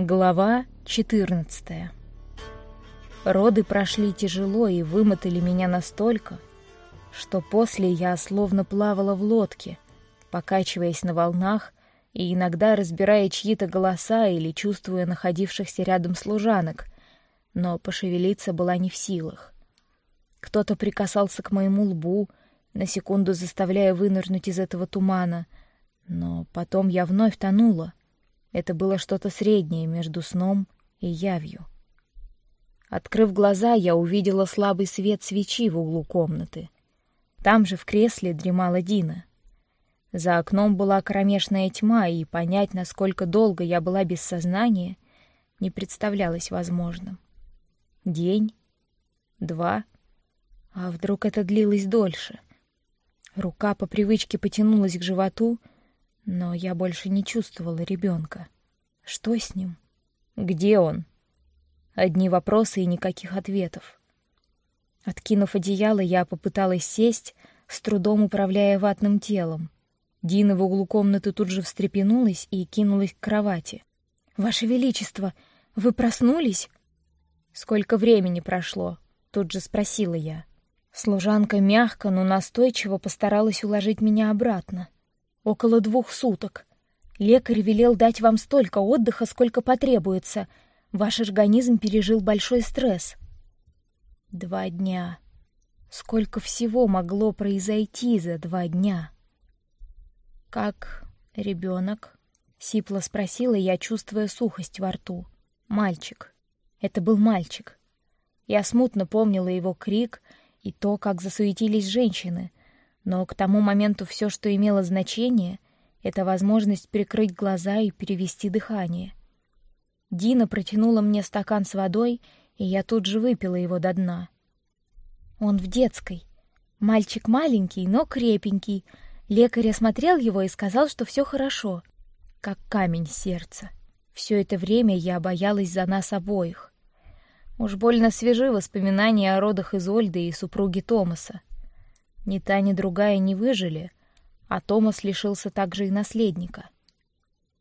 Глава 14. Роды прошли тяжело и вымотали меня настолько, что после я словно плавала в лодке, покачиваясь на волнах и иногда разбирая чьи-то голоса или чувствуя находившихся рядом служанок, но пошевелиться была не в силах. Кто-то прикасался к моему лбу, на секунду заставляя вынырнуть из этого тумана, но потом я вновь тонула, это было что-то среднее между сном и явью. Открыв глаза, я увидела слабый свет свечи в углу комнаты. Там же в кресле дремала Дина. За окном была кромешная тьма, и понять, насколько долго я была без сознания, не представлялось возможным. День, два, а вдруг это длилось дольше? Рука по привычке потянулась к животу, но я больше не чувствовала ребенка. Что с ним? Где он? Одни вопросы и никаких ответов. Откинув одеяло, я попыталась сесть, с трудом управляя ватным телом. Дина в углу комнаты тут же встрепенулась и кинулась к кровати. Ваше Величество, вы проснулись? Сколько времени прошло? Тут же спросила я. Служанка мягко, но настойчиво постаралась уложить меня обратно. Около двух суток. Лекарь велел дать вам столько отдыха, сколько потребуется. Ваш организм пережил большой стресс. Два дня. Сколько всего могло произойти за два дня? Как ребенок? Сипло спросила я, чувствуя сухость во рту. Мальчик. Это был мальчик. Я смутно помнила его крик и то, как засуетились женщины, но к тому моменту все, что имело значение, это возможность прикрыть глаза и перевести дыхание. Дина протянула мне стакан с водой, и я тут же выпила его до дна. Он в детской. Мальчик маленький, но крепенький. Лекарь осмотрел его и сказал, что все хорошо. Как камень сердца. Все это время я боялась за нас обоих. Уж больно свежи воспоминания о родах Изольды и супруги Томаса. Ни та, ни другая не выжили, а Томас лишился также и наследника.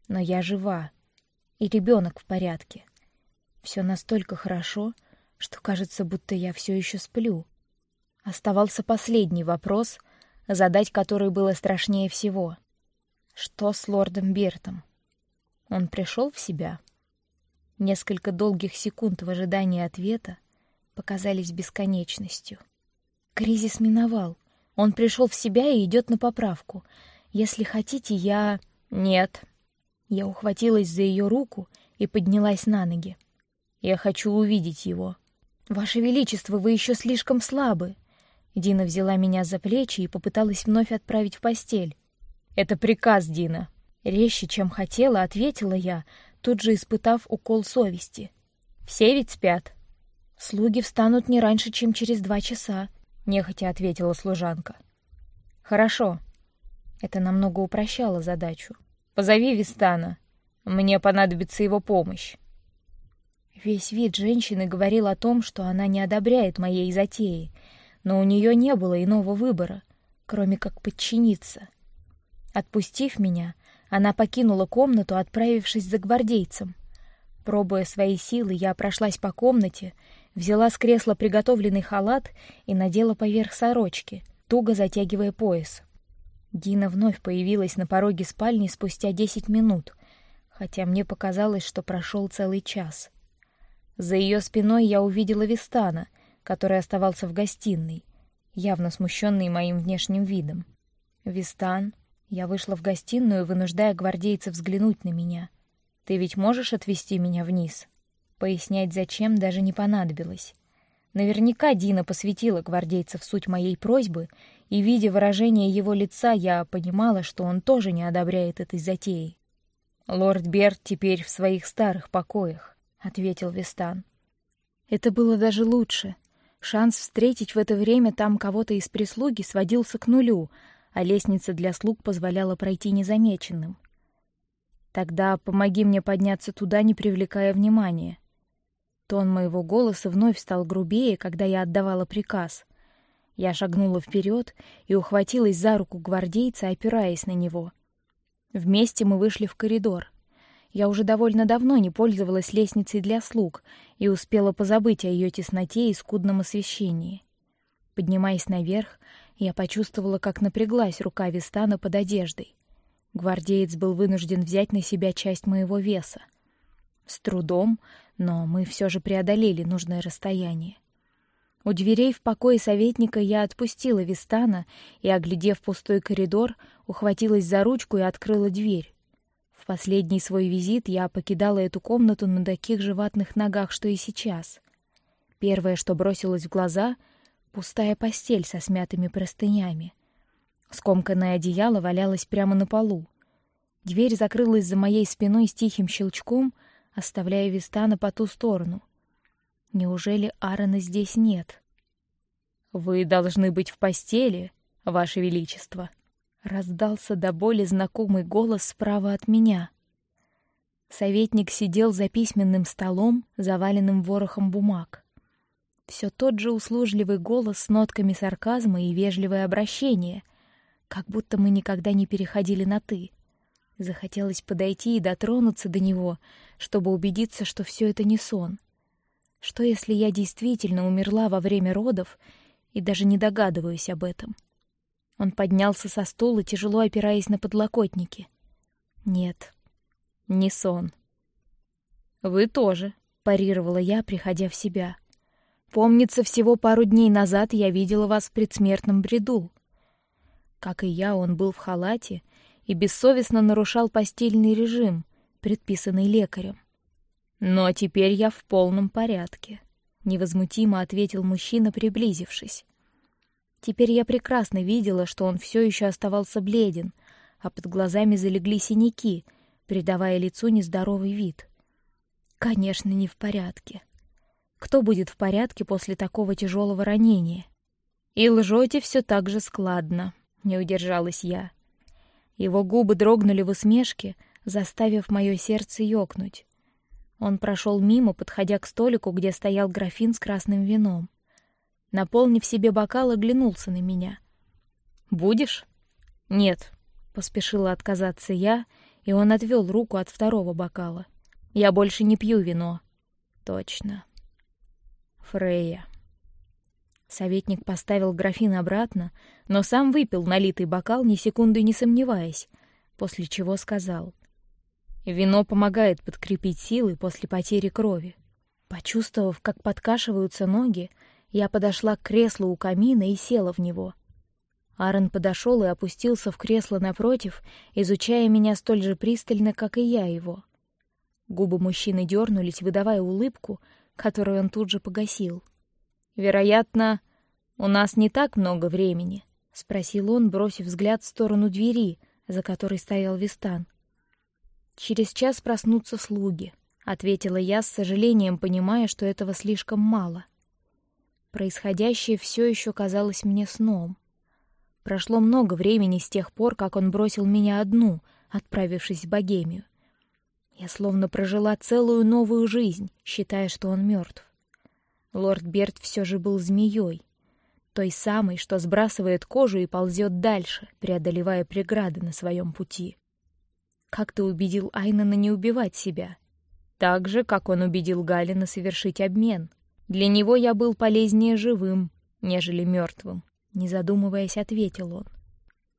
Но я жива, и ребенок в порядке. Все настолько хорошо, что кажется, будто я все еще сплю. Оставался последний вопрос, задать который было страшнее всего: что с лордом Бертом? Он пришел в себя. Несколько долгих секунд в ожидании ответа показались бесконечностью. Кризис миновал. Он пришел в себя и идет на поправку. Если хотите, я нет. Я ухватилась за ее руку и поднялась на ноги. Я хочу увидеть его. Ваше Величество, вы еще слишком слабы. Дина взяла меня за плечи и попыталась вновь отправить в постель. Это приказ, Дина. Резче, чем хотела, ответила я, тут же испытав укол совести. Все ведь спят. Слуги встанут не раньше, чем через два часа нехотя ответила служанка. Хорошо. Это намного упрощало задачу. Позови Вистана. Мне понадобится его помощь. Весь вид женщины говорил о том, что она не одобряет моей затеи, но у нее не было иного выбора, кроме как подчиниться. Отпустив меня, она покинула комнату, отправившись за гвардейцем. Пробуя свои силы, я прошлась по комнате, взяла с кресла приготовленный халат и надела поверх сорочки, туго затягивая пояс. Дина вновь появилась на пороге спальни спустя десять минут, хотя мне показалось, что прошел целый час. За ее спиной я увидела Вистана, который оставался в гостиной, явно смущенный моим внешним видом. Вистан, я вышла в гостиную, вынуждая гвардейцев взглянуть на меня. Ты ведь можешь отвести меня вниз? Пояснять зачем даже не понадобилось. Наверняка Дина посвятила гвардейцев суть моей просьбы, и видя выражение его лица, я понимала, что он тоже не одобряет этой затеи. Лорд Берт теперь в своих старых покоях, ответил Вестан. Это было даже лучше. Шанс встретить в это время там кого-то из прислуги сводился к нулю, а лестница для слуг позволяла пройти незамеченным. Тогда помоги мне подняться туда, не привлекая внимания. Тон моего голоса вновь стал грубее, когда я отдавала приказ. Я шагнула вперед и ухватилась за руку гвардейца, опираясь на него. Вместе мы вышли в коридор. я уже довольно давно не пользовалась лестницей для слуг и успела позабыть о ее тесноте и скудном освещении. Поднимаясь наверх, я почувствовала, как напряглась рука Вистана под одеждой. Гвардеец был вынужден взять на себя часть моего веса. С трудом, но мы все же преодолели нужное расстояние. У дверей в покое советника я отпустила Вистана и, оглядев пустой коридор, ухватилась за ручку и открыла дверь. В последний свой визит я покидала эту комнату на таких же ватных ногах, что и сейчас. Первое, что бросилось в глаза — пустая постель со смятыми простынями. Скомканное одеяло валялось прямо на полу. Дверь закрылась за моей спиной с тихим щелчком, оставляя Вистана по ту сторону. Неужели Аарона здесь нет? Вы должны быть в постели, ваше величество. Раздался до боли знакомый голос справа от меня. Советник сидел за письменным столом, заваленным ворохом бумаг. Все тот же услужливый голос с нотками сарказма и вежливое обращение, как будто мы никогда не переходили на ты. Захотелось подойти и дотронуться до него, чтобы убедиться, что все это не сон. Что если я действительно умерла во время родов и даже не догадываюсь об этом? Он поднялся со стула, тяжело опираясь на подлокотники. Нет, не сон. Вы тоже, парировала я, приходя в себя. Помнится, всего пару дней назад я видела вас в предсмертном бреду. Как и я, он был в халате и бессовестно нарушал постельный режим, предписанный лекарем. Но теперь я в полном порядке, невозмутимо ответил мужчина, приблизившись. Теперь я прекрасно видела, что он все еще оставался бледен, а под глазами залегли синяки, придавая лицу нездоровый вид. Конечно, не в порядке. Кто будет в порядке после такого тяжелого ранения? И лжете все так же складно, не удержалась я. Его губы дрогнули в усмешке, заставив мое сердце ёкнуть. Он прошел мимо, подходя к столику, где стоял графин с красным вином. Наполнив себе бокал, оглянулся на меня. Будешь? Нет, поспешила отказаться я, и он отвел руку от второго бокала. Я больше не пью вино. Точно. Фрея. Советник поставил графин обратно, но сам выпил налитый бокал, ни секунды не сомневаясь, после чего сказал: Вино помогает подкрепить силы после потери крови. Почувствовав, как подкашиваются ноги, я подошла к креслу у камина и села в него. Аарон подошел и опустился в кресло напротив, изучая меня столь же пристально, как и я его. Губы мужчины дернулись, выдавая улыбку, которую он тут же погасил. Вероятно, у нас не так много времени, спросил он, бросив взгляд в сторону двери, за которой стоял Вистан. Через час проснутся слуги, ответила я с сожалением, понимая, что этого слишком мало. Происходящее все еще казалось мне сном. Прошло много времени с тех пор, как он бросил меня одну, отправившись в Богемию. Я словно прожила целую новую жизнь, считая, что он мертв. Лорд Берт все же был змеей, той самой, что сбрасывает кожу и ползет дальше, преодолевая преграды на своем пути. Как ты убедил Айнана не убивать себя? Так же, как он убедил Галина совершить обмен. Для него я был полезнее живым, нежели мертвым. Не задумываясь, ответил он.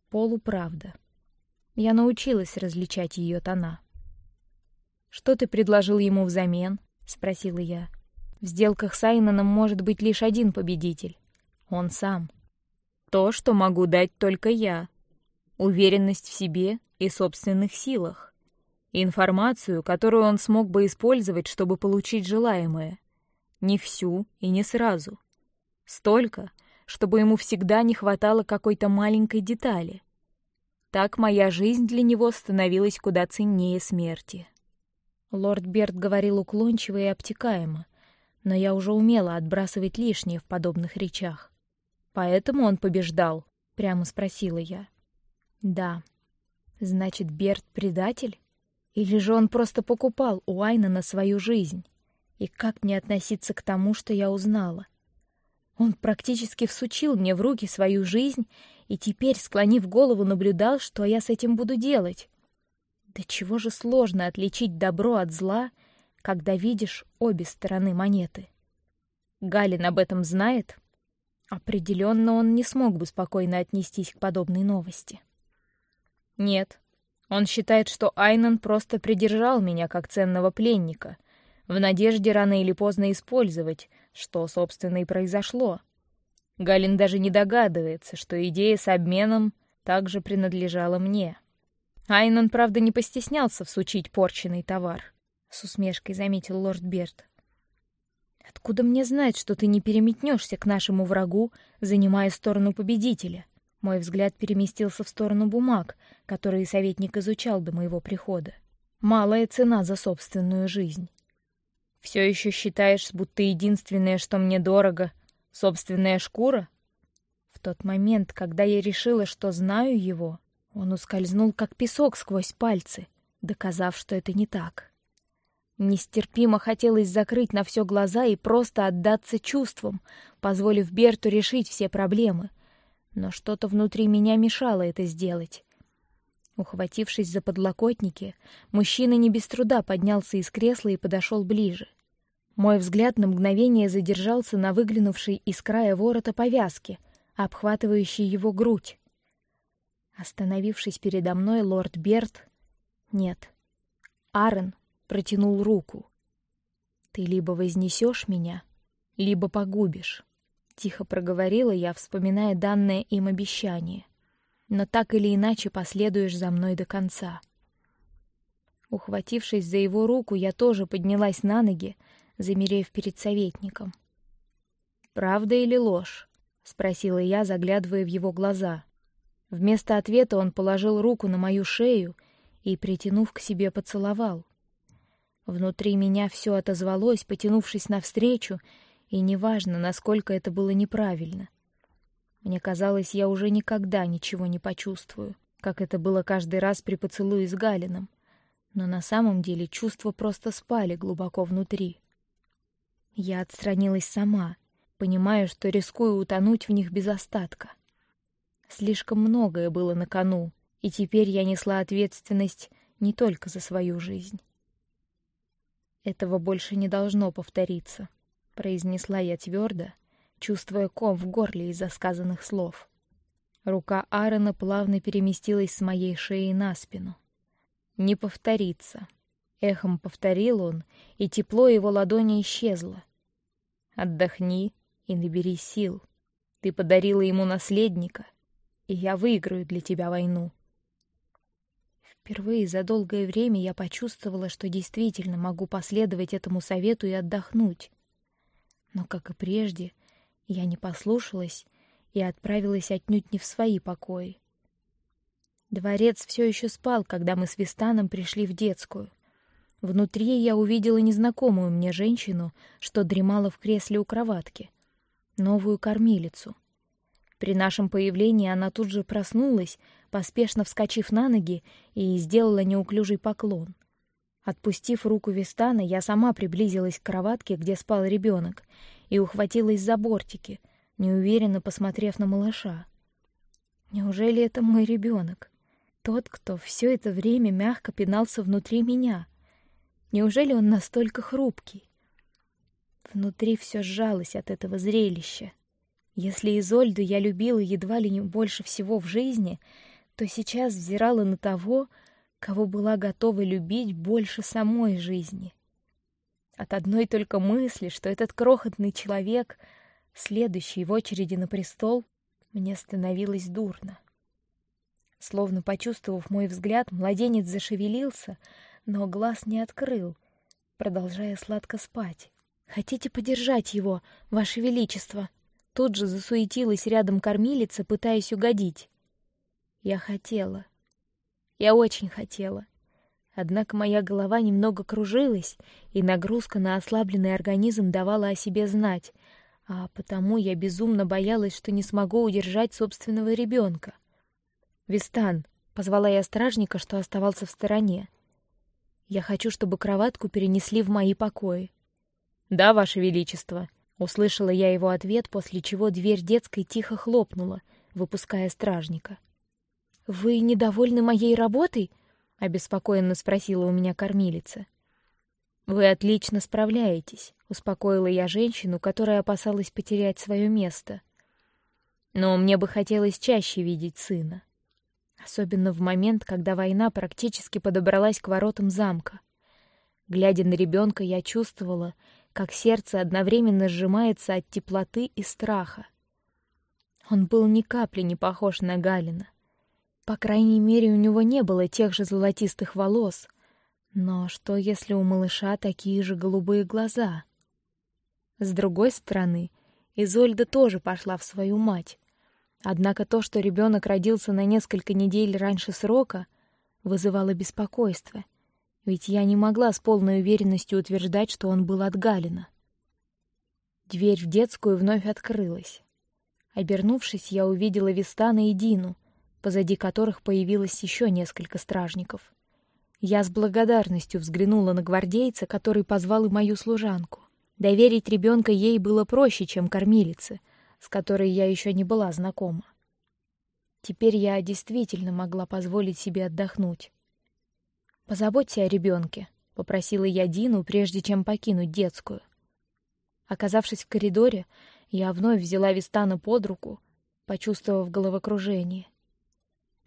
Полуправда. Я научилась различать ее тона. Что ты предложил ему взамен? спросила я. В сделках с Айнаном может быть лишь один победитель. Он сам. То, что могу дать только я. Уверенность в себе и собственных силах. Информацию, которую он смог бы использовать, чтобы получить желаемое. Не всю и не сразу. Столько, чтобы ему всегда не хватало какой-то маленькой детали. Так моя жизнь для него становилась куда ценнее смерти. Лорд Берт говорил уклончиво и обтекаемо, но я уже умела отбрасывать лишнее в подобных речах. Поэтому он побеждал, прямо спросила я. Да, Значит, Берт предатель? Или же он просто покупал у Айна на свою жизнь? И как мне относиться к тому, что я узнала? Он практически всучил мне в руки свою жизнь и теперь, склонив голову, наблюдал, что я с этим буду делать. Да чего же сложно отличить добро от зла, когда видишь обе стороны монеты. Галин об этом знает? Определенно он не смог бы спокойно отнестись к подобной новости. Нет, он считает, что Айнан просто придержал меня как ценного пленника, в надежде рано или поздно использовать, что, собственно, и произошло. Галин даже не догадывается, что идея с обменом также принадлежала мне. Айнан, правда, не постеснялся всучить порченный товар. С усмешкой заметил лорд Берт. Откуда мне знать, что ты не переметнешься к нашему врагу, занимая сторону победителя? Мой взгляд переместился в сторону бумаг, которые советник изучал до моего прихода. Малая цена за собственную жизнь. Все еще считаешь, будто единственное, что мне дорого, собственная шкура? В тот момент, когда я решила, что знаю его, он ускользнул как песок сквозь пальцы, доказав, что это не так. Нестерпимо хотелось закрыть на все глаза и просто отдаться чувствам, позволив Берту решить все проблемы, но что-то внутри меня мешало это сделать. Ухватившись за подлокотники, мужчина не без труда поднялся из кресла и подошел ближе. Мой взгляд на мгновение задержался на выглянувшей из края ворота повязки, обхватывающей его грудь. Остановившись передо мной, лорд Берт, нет, Арен протянул руку. Ты либо вознесешь меня, либо погубишь. Тихо проговорила я, вспоминая данное им обещание. Но так или иначе последуешь за мной до конца. Ухватившись за его руку, я тоже поднялась на ноги, замерев перед советником. Правда или ложь? спросила я, заглядывая в его глаза. Вместо ответа он положил руку на мою шею и, притянув к себе, поцеловал. Внутри меня все отозвалось, потянувшись навстречу, и неважно, насколько это было неправильно. Мне казалось, я уже никогда ничего не почувствую, как это было каждый раз при поцелуе с Галином. Но на самом деле чувства просто спали глубоко внутри. Я отстранилась сама, понимая, что рискую утонуть в них без остатка. Слишком многое было на кону, и теперь я несла ответственность не только за свою жизнь. Этого больше не должно повториться произнесла я твердо, чувствуя ком в горле из-за сказанных слов. Рука Аарона плавно переместилась с моей шеи на спину. Не повторится. Эхом повторил он, и тепло его ладони исчезло. Отдохни и набери сил. Ты подарила ему наследника, и я выиграю для тебя войну. Впервые за долгое время я почувствовала, что действительно могу последовать этому совету и отдохнуть. Но, как и прежде, я не послушалась и отправилась отнюдь не в свои покои. Дворец все еще спал, когда мы с Вистаном пришли в детскую. Внутри я увидела незнакомую мне женщину, что дремала в кресле у кроватки, новую кормилицу. При нашем появлении она тут же проснулась, поспешно вскочив на ноги и сделала неуклюжий поклон. Отпустив руку Вистана, я сама приблизилась к кроватке, где спал ребенок, и ухватилась за бортики, неуверенно посмотрев на малыша. Неужели это мой ребенок? Тот, кто все это время мягко пинался внутри меня? Неужели он настолько хрупкий? Внутри все сжалось от этого зрелища. Если Изольду я любила едва ли не больше всего в жизни, то сейчас взирала на того, кого была готова любить больше самой жизни. От одной только мысли, что этот крохотный человек, следующий в очереди на престол, мне становилось дурно. Словно почувствовав мой взгляд, младенец зашевелился, но глаз не открыл, продолжая сладко спать. Хотите подержать его, ваше величество? Тут же засуетилась рядом кормилица, пытаясь угодить. Я хотела, я очень хотела. Однако моя голова немного кружилась, и нагрузка на ослабленный организм давала о себе знать, а потому я безумно боялась, что не смогу удержать собственного ребенка. Вистан, позвала я стражника, что оставался в стороне. Я хочу, чтобы кроватку перенесли в мои покои. Да, ваше величество. Услышала я его ответ, после чего дверь детской тихо хлопнула, выпуская стражника. Вы недовольны моей работой? обеспокоенно спросила у меня кормилица. Вы отлично справляетесь, успокоила я женщину, которая опасалась потерять свое место. Но мне бы хотелось чаще видеть сына, особенно в момент, когда война практически подобралась к воротам замка. Глядя на ребенка, я чувствовала, как сердце одновременно сжимается от теплоты и страха. Он был ни капли не похож на Галина. По крайней мере, у него не было тех же золотистых волос. Но что, если у малыша такие же голубые глаза? С другой стороны, Изольда тоже пошла в свою мать. Однако то, что ребенок родился на несколько недель раньше срока, вызывало беспокойство — ведь я не могла с полной уверенностью утверждать, что он был от Галина. Дверь в детскую вновь открылась. Обернувшись, я увидела Вистана и Дину, позади которых появилось еще несколько стражников. Я с благодарностью взглянула на гвардейца, который позвал и мою служанку. Доверить ребенка ей было проще, чем кормилице, с которой я еще не была знакома. Теперь я действительно могла позволить себе отдохнуть. Позаботься о ребенке, попросила я Дину, прежде чем покинуть детскую. Оказавшись в коридоре, я вновь взяла Вистана под руку, почувствовав головокружение.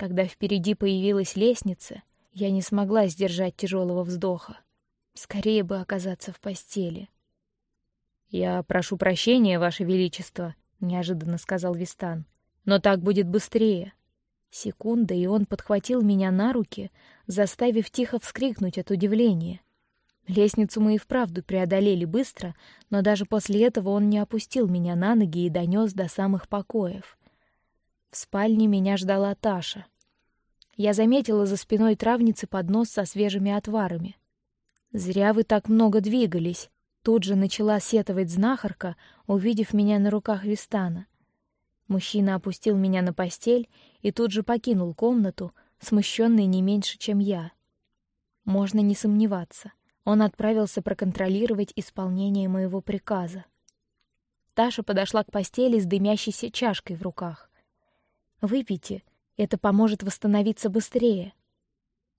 Когда впереди появилась лестница, я не смогла сдержать тяжелого вздоха. Скорее бы оказаться в постели. Я прошу прощения, ваше величество, неожиданно сказал Вистан, но так будет быстрее. Секунда, и он подхватил меня на руки, заставив тихо вскрикнуть от удивления. Лестницу мы и вправду преодолели быстро, но даже после этого он не опустил меня на ноги и донес до самых покоев. В спальне меня ждала Таша. Я заметила за спиной травницы поднос со свежими отварами. Зря вы так много двигались. Тут же начала сетовать знахарка, увидев меня на руках Вистана. Мужчина опустил меня на постель и тут же покинул комнату, смущенный не меньше, чем я. Можно не сомневаться, он отправился проконтролировать исполнение моего приказа. Таша подошла к постели с дымящейся чашкой в руках. Выпейте, это поможет восстановиться быстрее.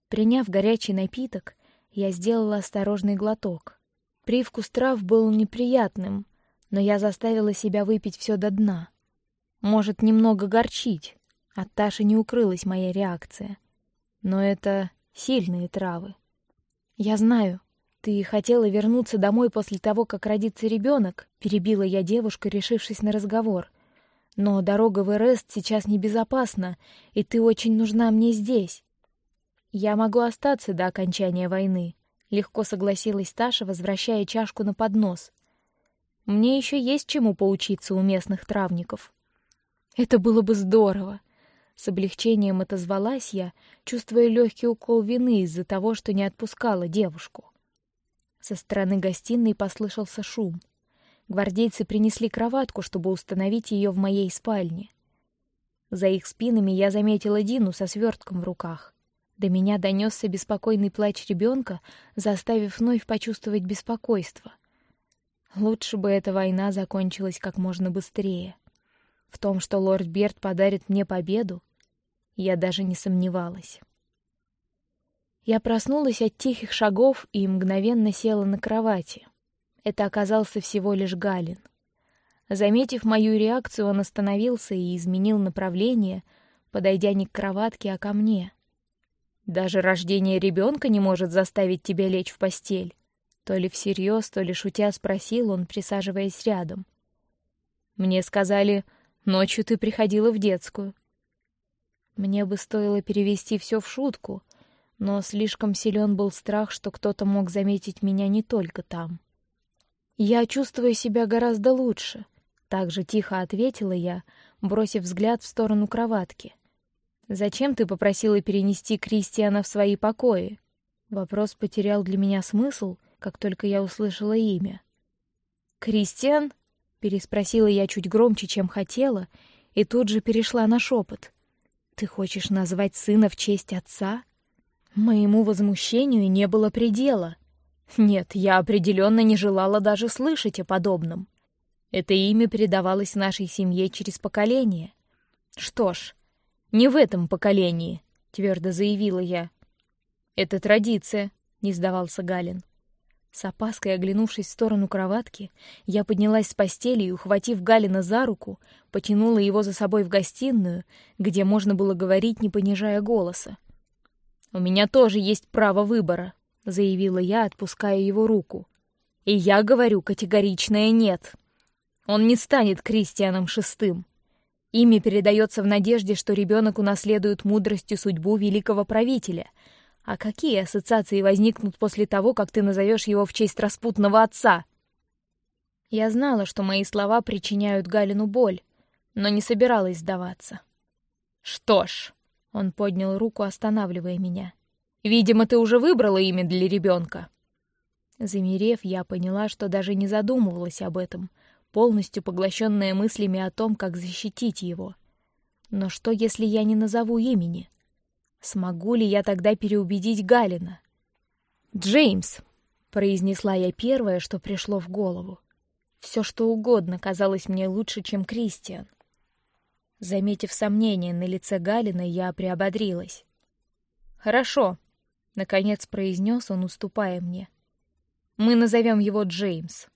Приняв горячий напиток, я сделала осторожный глоток. Привкус трав был неприятным, но я заставила себя выпить все до дна может немного горчить. От Таши не укрылась моя реакция. Но это сильные травы. Я знаю. Ты хотела вернуться домой после того, как родится ребенок, перебила я девушку, решившись на разговор. Но дорога в Эрест сейчас небезопасна, и ты очень нужна мне здесь. Я могу остаться до окончания войны. Легко согласилась Таша, возвращая чашку на поднос. Мне еще есть чему поучиться у местных травников. Это было бы здорово. С облегчением отозвалась я, чувствуя легкий укол вины из-за того, что не отпускала девушку. Со стороны гостиной послышался шум. Гвардейцы принесли кроватку, чтобы установить ее в моей спальне. За их спинами я заметила Дину со свертком в руках. До меня донесся беспокойный плач ребенка, заставив вновь почувствовать беспокойство. Лучше бы эта война закончилась как можно быстрее. В том, что лорд Берт подарит мне победу, я даже не сомневалась. Я проснулась от тихих шагов и мгновенно села на кровати. Это оказался всего лишь Галин. Заметив мою реакцию, он остановился и изменил направление, подойдя не к кроватке, а ко мне. Даже рождение ребенка не может заставить тебя лечь в постель. То ли всерьез, то ли шутя спросил он, присаживаясь рядом. Мне сказали, Ночью ты приходила в детскую. Мне бы стоило перевести все в шутку, но слишком силен был страх, что кто-то мог заметить меня не только там. Я чувствую себя гораздо лучше, так же тихо ответила я, бросив взгляд в сторону кроватки. Зачем ты попросила перенести Кристиана в свои покои? Вопрос потерял для меня смысл, как только я услышала имя. Кристиан? переспросила я чуть громче, чем хотела, и тут же перешла на шепот. Ты хочешь назвать сына в честь отца? Моему возмущению не было предела. Нет, я определенно не желала даже слышать о подобном. Это имя передавалось нашей семье через поколение. Что ж, не в этом поколении, твердо заявила я. Это традиция, не сдавался Галин. С опаской оглянувшись в сторону кроватки, я поднялась с постели и, ухватив Галина за руку, потянула его за собой в гостиную, где можно было говорить, не понижая голоса. У меня тоже есть право выбора, заявила я, отпуская его руку. И я говорю категоричное нет. Он не станет Кристианом шестым. Имя передается в надежде, что ребенок унаследует мудрость и судьбу великого правителя. А какие ассоциации возникнут после того, как ты назовешь его в честь распутного отца? Я знала, что мои слова причиняют Галину боль, но не собиралась сдаваться. Что ж, он поднял руку, останавливая меня. Видимо, ты уже выбрала имя для ребенка. Замерев, я поняла, что даже не задумывалась об этом, полностью поглощенная мыслями о том, как защитить его. Но что, если я не назову имени? Смогу ли я тогда переубедить Галина? Джеймс, произнесла я первое, что пришло в голову. Все что угодно казалось мне лучше, чем Кристиан. Заметив сомнение на лице Галина, я приободрилась. Хорошо, наконец произнес он, уступая мне. Мы назовем его Джеймс.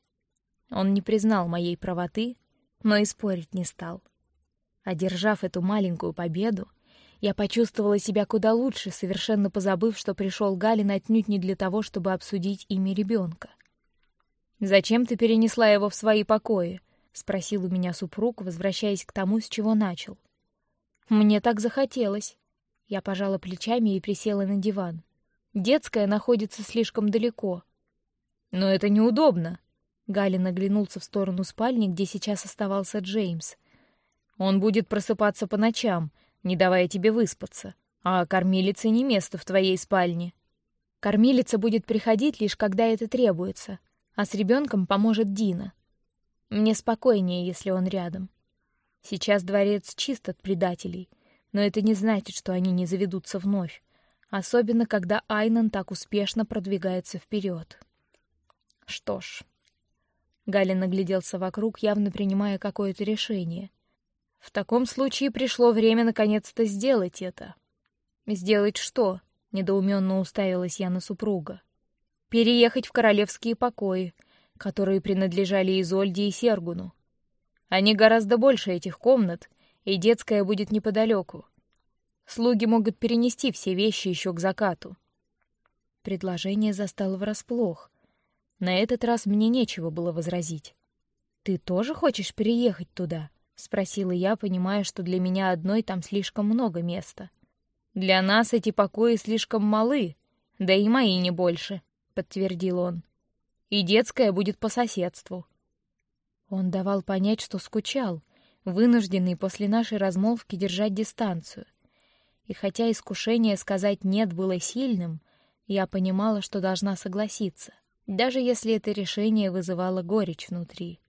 Он не признал моей правоты, но и спорить не стал. Одержав эту маленькую победу, я почувствовала себя куда лучше, совершенно позабыв, что пришел Галин отнюдь не для того, чтобы обсудить имя ребенка. Зачем ты перенесла его в свои покои? спросил у меня супруг, возвращаясь к тому, с чего начал. Мне так захотелось. Я пожала плечами и присела на диван. Детская находится слишком далеко. Но это неудобно. Галин оглянулся в сторону спальни, где сейчас оставался Джеймс. Он будет просыпаться по ночам, не давая тебе выспаться. А кормилице не место в твоей спальне. Кормилица будет приходить лишь когда это требуется, а с ребенком поможет Дина. Мне спокойнее, если он рядом. Сейчас дворец чист от предателей, но это не значит, что они не заведутся вновь, особенно когда Айнан так успешно продвигается вперед. Что ж, Галин нагляделся вокруг, явно принимая какое-то решение. В таком случае пришло время наконец-то сделать это. Сделать что? Недоуменно уставилась я на супруга. Переехать в королевские покои, которые принадлежали Изольде и Сергуну. Они гораздо больше этих комнат, и детская будет неподалеку. Слуги могут перенести все вещи еще к закату. Предложение застало врасплох. На этот раз мне нечего было возразить. Ты тоже хочешь переехать туда? спросила я, понимая, что для меня одной там слишком много места. Для нас эти покои слишком малы, да и мои не больше, подтвердил он. И детская будет по соседству. Он давал понять, что скучал, вынужденный после нашей размолвки держать дистанцию. И хотя искушение сказать нет было сильным, я понимала, что должна согласиться даже если это решение вызывало горечь внутри.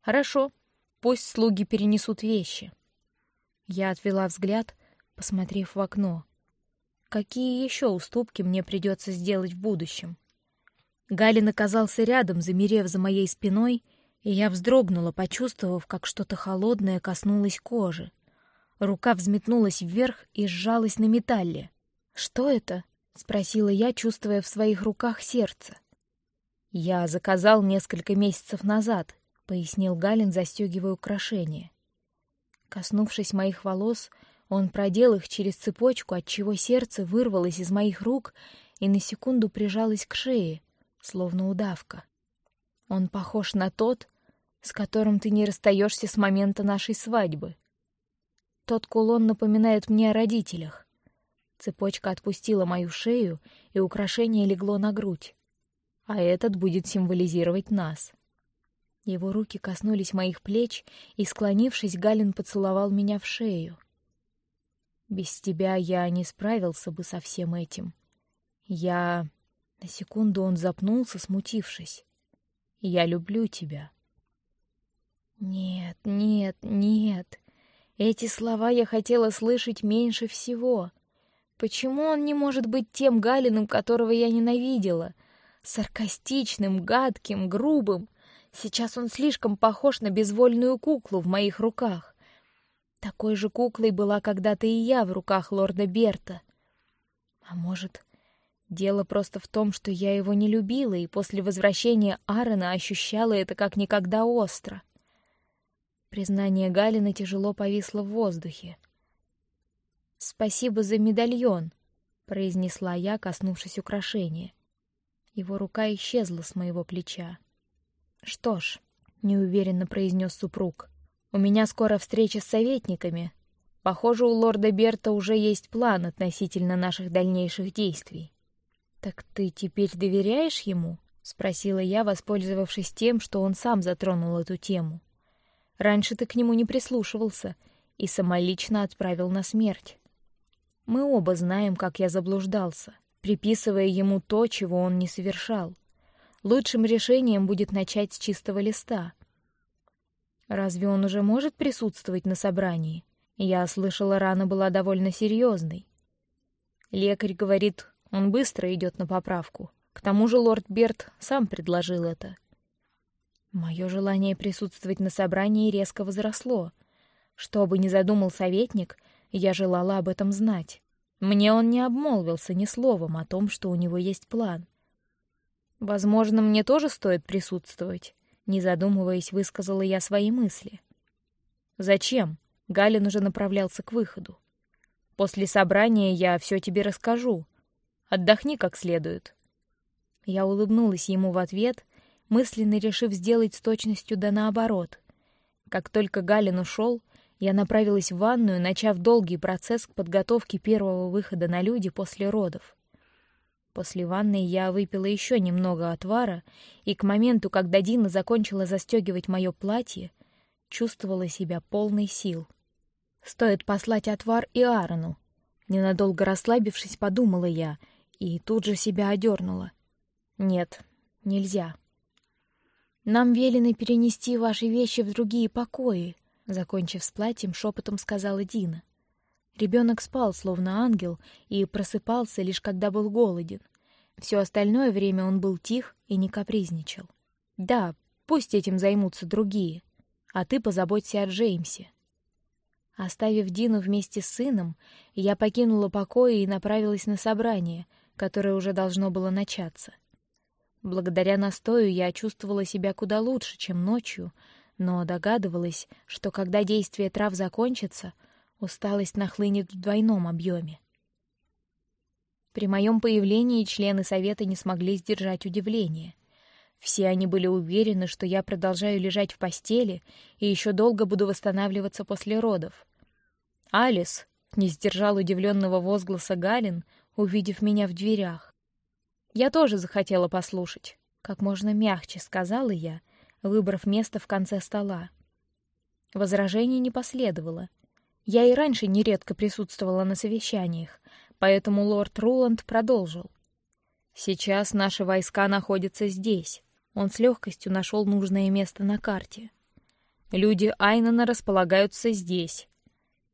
Хорошо, пусть слуги перенесут вещи. Я отвела взгляд, посмотрев в окно. Какие еще уступки мне придется сделать в будущем? Галин оказался рядом, замерев за моей спиной, и я вздрогнула, почувствовав, как что-то холодное коснулось кожи. Рука взметнулась вверх и сжалась на металле. Что это? спросила я, чувствуя в своих руках сердце. Я заказал несколько месяцев назад, пояснил Галин, застегивая украшения. Коснувшись моих волос, он продел их через цепочку, от чего сердце вырвалось из моих рук и на секунду прижалось к шее, словно удавка. Он похож на тот, с которым ты не расстаешься с момента нашей свадьбы. Тот кулон напоминает мне о родителях. Цепочка отпустила мою шею, и украшение легло на грудь а этот будет символизировать нас. Его руки коснулись моих плеч, и склонившись, Галин поцеловал меня в шею. Без тебя я не справился бы со всем этим. Я на секунду он запнулся, смутившись. Я люблю тебя. Нет, нет, нет. Эти слова я хотела слышать меньше всего. Почему он не может быть тем Галиным, которого я ненавидела? саркастичным, гадким, грубым. Сейчас он слишком похож на безвольную куклу в моих руках. Такой же куклой была когда-то и я в руках лорда Берта. А может, Дело просто в том, что я его не любила, и после возвращения Аарона ощущала это как никогда остро. Признание Галины тяжело повисло в воздухе. Спасибо за медальон, произнесла я, коснувшись украшения. Его рука исчезла с моего плеча. Что ж, неуверенно произнес супруг, у меня скоро встреча с советниками. Похоже, у лорда Берта уже есть план относительно наших дальнейших действий. Так ты теперь доверяешь ему? спросила я, воспользовавшись тем, что он сам затронул эту тему. Раньше ты к нему не прислушивался и самолично отправил на смерть. Мы оба знаем, как я заблуждался, приписывая ему то, чего он не совершал. Лучшим решением будет начать с чистого листа. Разве он уже может присутствовать на собрании? Я слышала, рана была довольно серьезной. Лекарь говорит, он быстро идет на поправку. К тому же лорд Берт сам предложил это. Мое желание присутствовать на собрании резко возросло. Что бы ни задумал советник, я желала об этом знать. Мне он не обмолвился ни словом о том, что у него есть план. Возможно, мне тоже стоит присутствовать. Не задумываясь, высказала я свои мысли. Зачем? Галин уже направлялся к выходу. После собрания я все тебе расскажу. Отдохни как следует. Я улыбнулась ему в ответ, мысленно решив сделать с точностью да наоборот. Как только Галин ушел, я направилась в ванную, начав долгий процесс к подготовке первого выхода на люди после родов. После ванны я выпила еще немного отвара, и к моменту, когда Дина закончила застегивать мое платье, чувствовала себя полной сил. Стоит послать отвар и Аарону. Ненадолго расслабившись, подумала я — и тут же себя одернула. Нет, нельзя. Нам велено перенести ваши вещи в другие покои, закончив с платьем, шепотом сказала Дина. Ребенок спал, словно ангел, и просыпался лишь когда был голоден. Все остальное время он был тих и не капризничал. Да, пусть этим займутся другие, а ты позаботься о Джеймсе. Оставив Дину вместе с сыном, я покинула покои и направилась на собрание, которое уже должно было начаться. Благодаря настою я чувствовала себя куда лучше, чем ночью, но догадывалась, что когда действие трав закончится, усталость нахлынет в двойном объеме. При моем появлении члены совета не смогли сдержать удивление. Все они были уверены, что я продолжаю лежать в постели и еще долго буду восстанавливаться после родов. Алис не сдержал удивленного возгласа Галин, увидев меня в дверях. Я тоже захотела послушать, как можно мягче сказала я, выбрав место в конце стола. Возражений не последовало. Я и раньше нередко присутствовала на совещаниях, поэтому лорд Руланд продолжил. Сейчас наши войска находятся здесь. Он с легкостью нашел нужное место на карте. Люди Айнана располагаются здесь.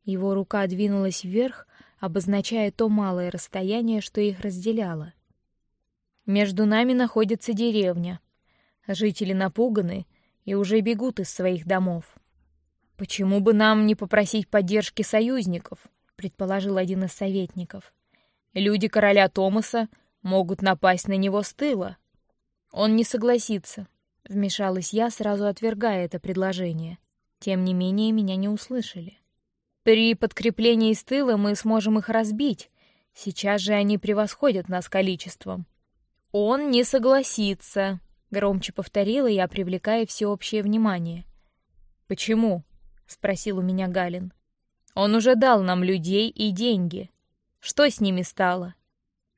Его рука двинулась вверх, обозначая то малое расстояние, что их разделяло. Между нами находится деревня. Жители напуганы и уже бегут из своих домов. Почему бы нам не попросить поддержки союзников? предположил один из советников. Люди короля Томаса могут напасть на него с тыла. Он не согласится. Вмешалась я, сразу отвергая это предложение. Тем не менее меня не услышали. При подкреплении с тыла мы сможем их разбить. Сейчас же они превосходят нас количеством. Он не согласится, громче повторила я, привлекая всеобщее внимание. Почему? спросил у меня Галин. Он уже дал нам людей и деньги. Что с ними стало?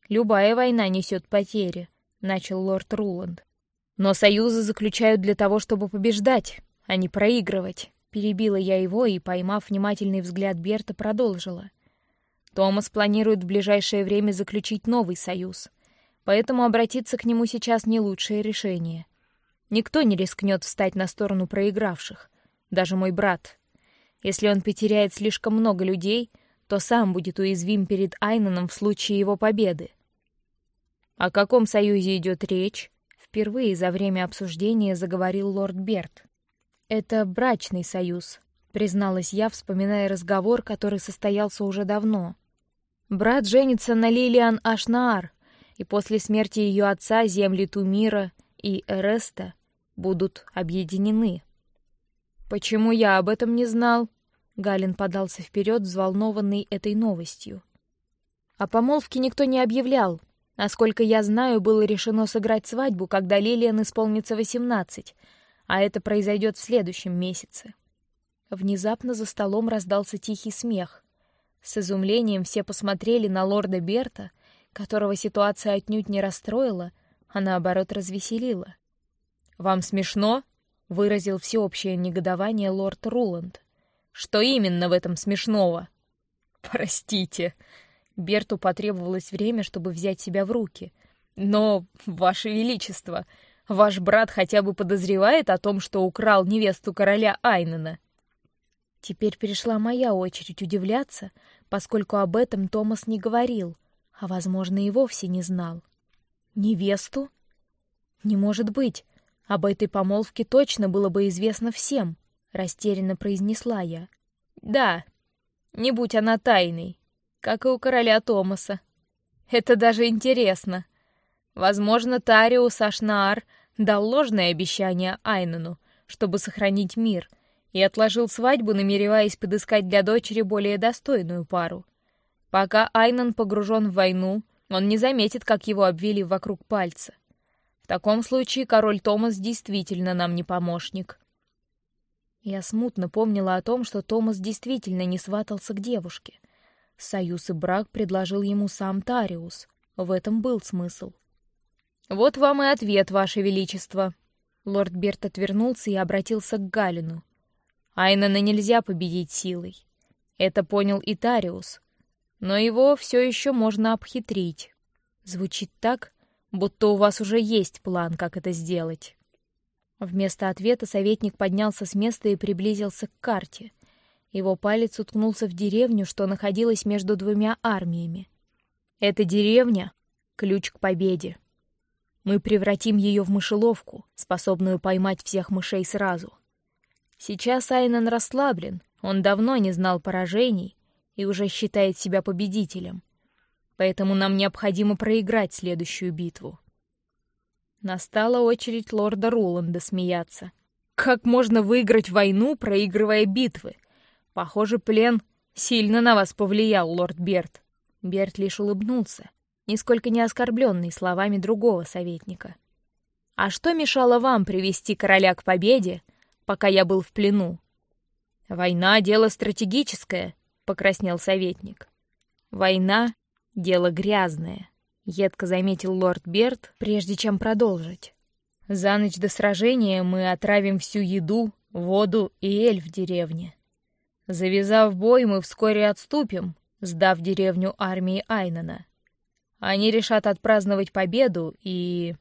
Любая война несет потери, начал лорд Руланд. Но союзы заключают для того, чтобы побеждать, а не проигрывать. Перебила я его и, поймав внимательный взгляд Берта, продолжила. Томас планирует в ближайшее время заключить новый союз, поэтому обратиться к нему сейчас не лучшее решение. Никто не рискнет встать на сторону проигравших, даже мой брат. Если он потеряет слишком много людей, то сам будет уязвим перед Айноном в случае его победы. О каком союзе идет речь? Впервые за время обсуждения заговорил лорд Берт. Это брачный союз, призналась я, вспоминая разговор, который состоялся уже давно. Брат женится на Лилиан Ашнаар, и после смерти ее отца земли Тумира и Эреста будут объединены. Почему я об этом не знал? Галин подался вперед, взволнованный этой новостью. О помолвке никто не объявлял. Насколько я знаю, было решено сыграть свадьбу, когда Лилиан исполнится восемнадцать, а это произойдет в следующем месяце. Внезапно за столом раздался тихий смех. С изумлением все посмотрели на лорда Берта, которого ситуация отнюдь не расстроила, а наоборот развеселила. Вам смешно? выразил всеобщее негодование лорд Руланд. Что именно в этом смешного? Простите. Берту потребовалось время, чтобы взять себя в руки. Но, ваше величество, ваш брат хотя бы подозревает о том, что украл невесту короля Айнена. Теперь пришла моя очередь удивляться, поскольку об этом Томас не говорил, а, возможно, и вовсе не знал. Невесту? Не может быть. Об этой помолвке точно было бы известно всем, растерянно произнесла я. Да, не будь она тайной, как и у короля Томаса. Это даже интересно. Возможно, Тариус Ашнаар дал ложное обещание Айнену, чтобы сохранить мир, и отложил свадьбу, намереваясь подыскать для дочери более достойную пару. Пока Айнан погружен в войну, он не заметит, как его обвели вокруг пальца. В таком случае король Томас действительно нам не помощник. Я смутно помнила о том, что Томас действительно не сватался к девушке. Союз и брак предложил ему сам Тариус. В этом был смысл. Вот вам и ответ, ваше величество. Лорд Берт отвернулся и обратился к Галину. Айнана нельзя победить силой. Это понял и Тариус, но его все еще можно обхитрить. Звучит так, будто у вас уже есть план, как это сделать. Вместо ответа советник поднялся с места и приблизился к карте. Его палец уткнулся в деревню, что находилась между двумя армиями. Эта деревня — ключ к победе. Мы превратим ее в мышеловку, способную поймать всех мышей сразу. Сейчас Айнан расслаблен, он давно не знал поражений и уже считает себя победителем. Поэтому нам необходимо проиграть следующую битву. Настала очередь лорда Руланда смеяться. Как можно выиграть войну, проигрывая битвы? Похоже, плен сильно на вас повлиял, лорд Берт. Берт лишь улыбнулся, нисколько не оскорбленный словами другого советника. А что мешало вам привести короля к победе, пока я был в плену? Война дело стратегическое, покраснел советник. Война — дело грязное, едко заметил лорд Берт, прежде чем продолжить. За ночь до сражения мы отравим всю еду, воду и эль в деревне. Завязав бой, мы вскоре отступим, сдав деревню армии Айнана. Они решат отпраздновать победу и...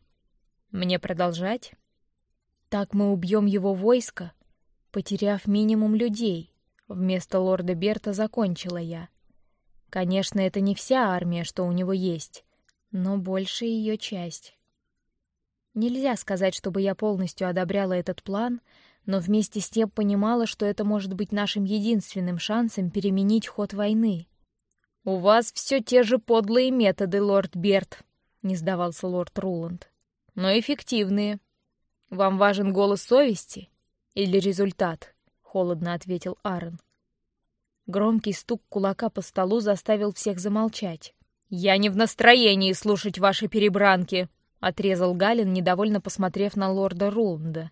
Мне продолжать? Так мы убьем его войско, потеряв минимум людей, Вместо лорда Берта закончила я. Конечно, это не вся армия, что у него есть, но большая ее часть. Нельзя сказать, чтобы я полностью одобряла этот план, но вместе с тем понимала, что это может быть нашим единственным шансом переменить ход войны. У вас все те же подлые методы, лорд Берт, не сдавался лорд Руланд, но эффективные. Вам важен голос совести или результат? Холодно ответил Аарон. Громкий стук кулака по столу заставил всех замолчать. Я не в настроении слушать ваши перебранки, отрезал Галин, недовольно посмотрев на лорда Роланда.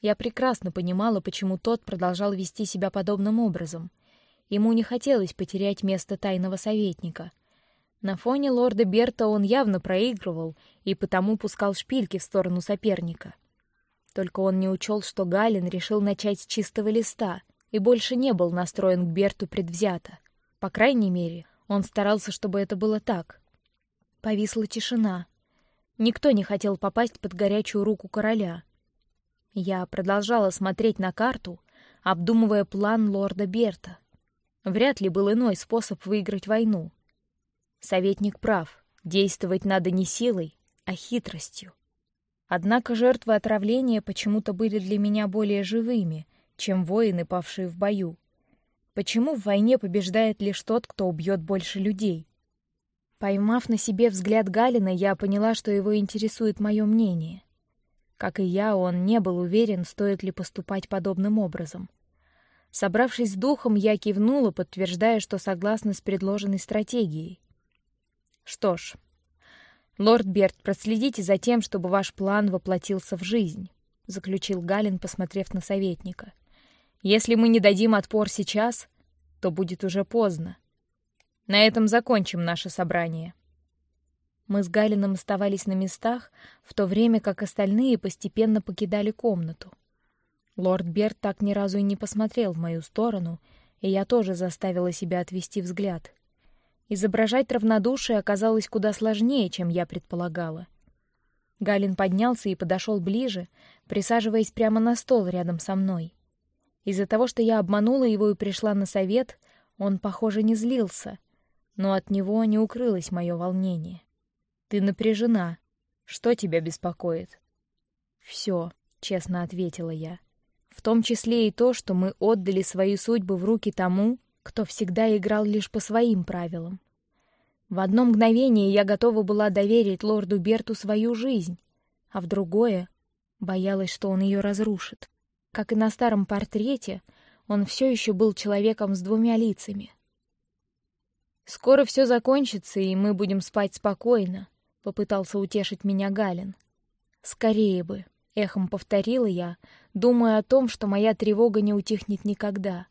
Я прекрасно понимала, почему тот продолжал вести себя подобным образом. Ему не хотелось потерять место тайного советника. На фоне лорда Берта он явно проигрывал и потому пускал шпильки в сторону соперника. Только он не учел, что Галин решил начать с чистого листа и больше не был настроен к Берту предвзято. По крайней мере, он старался, чтобы это было так. Повисла тишина. Никто не хотел попасть под горячую руку короля. Я продолжала смотреть на карту, обдумывая план лорда Берта. Вряд ли был иной способ выиграть войну. Советник прав. Действовать надо не силой, а хитростью. Однако жертвы отравления почему-то были для меня более живыми, чем воины, павшие в бою. Почему в войне побеждает лишь тот, кто убьет больше людей? Поймав на себе взгляд Галина, я поняла, что его интересует мое мнение. Как и я, он не был уверен, стоит ли поступать подобным образом. Собравшись с духом, я кивнула, подтверждая, что согласна с предложенной стратегией. Что ж, лорд Берт, проследите за тем, чтобы ваш план воплотился в жизнь, заключил Галин, посмотрев на советника. Если мы не дадим отпор сейчас, то будет уже поздно. На этом закончим наше собрание. Мы с Галином оставались на местах, в то время как остальные постепенно покидали комнату. Лорд Берт так ни разу и не посмотрел в мою сторону, и я тоже заставила себя отвести взгляд. Изображать равнодушие оказалось куда сложнее, чем я предполагала. Галин поднялся и подошел ближе, присаживаясь прямо на стол рядом со мной. Из-за того, что я обманула его и пришла на совет, он, похоже, не злился — но от него не укрылось мое волнение. Ты напряжена. Что тебя беспокоит? Все, честно ответила я. В том числе и то, что мы отдали свои судьбы в руки тому, кто всегда играл лишь по своим правилам. В одно мгновение я готова была доверить лорду Берту свою жизнь, а в другое боялась, что он ее разрушит. Как и на старом портрете, он все еще был человеком с двумя лицами, Скоро все закончится, и мы будем спать спокойно, попытался утешить меня Галин. Скорее бы, эхом повторила я, думая о том, что моя тревога не утихнет никогда.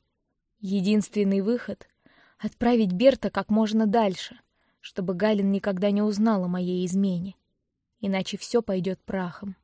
Единственный выход — отправить Берта как можно дальше, чтобы Галин никогда не узнал о моей измене, иначе все пойдет прахом.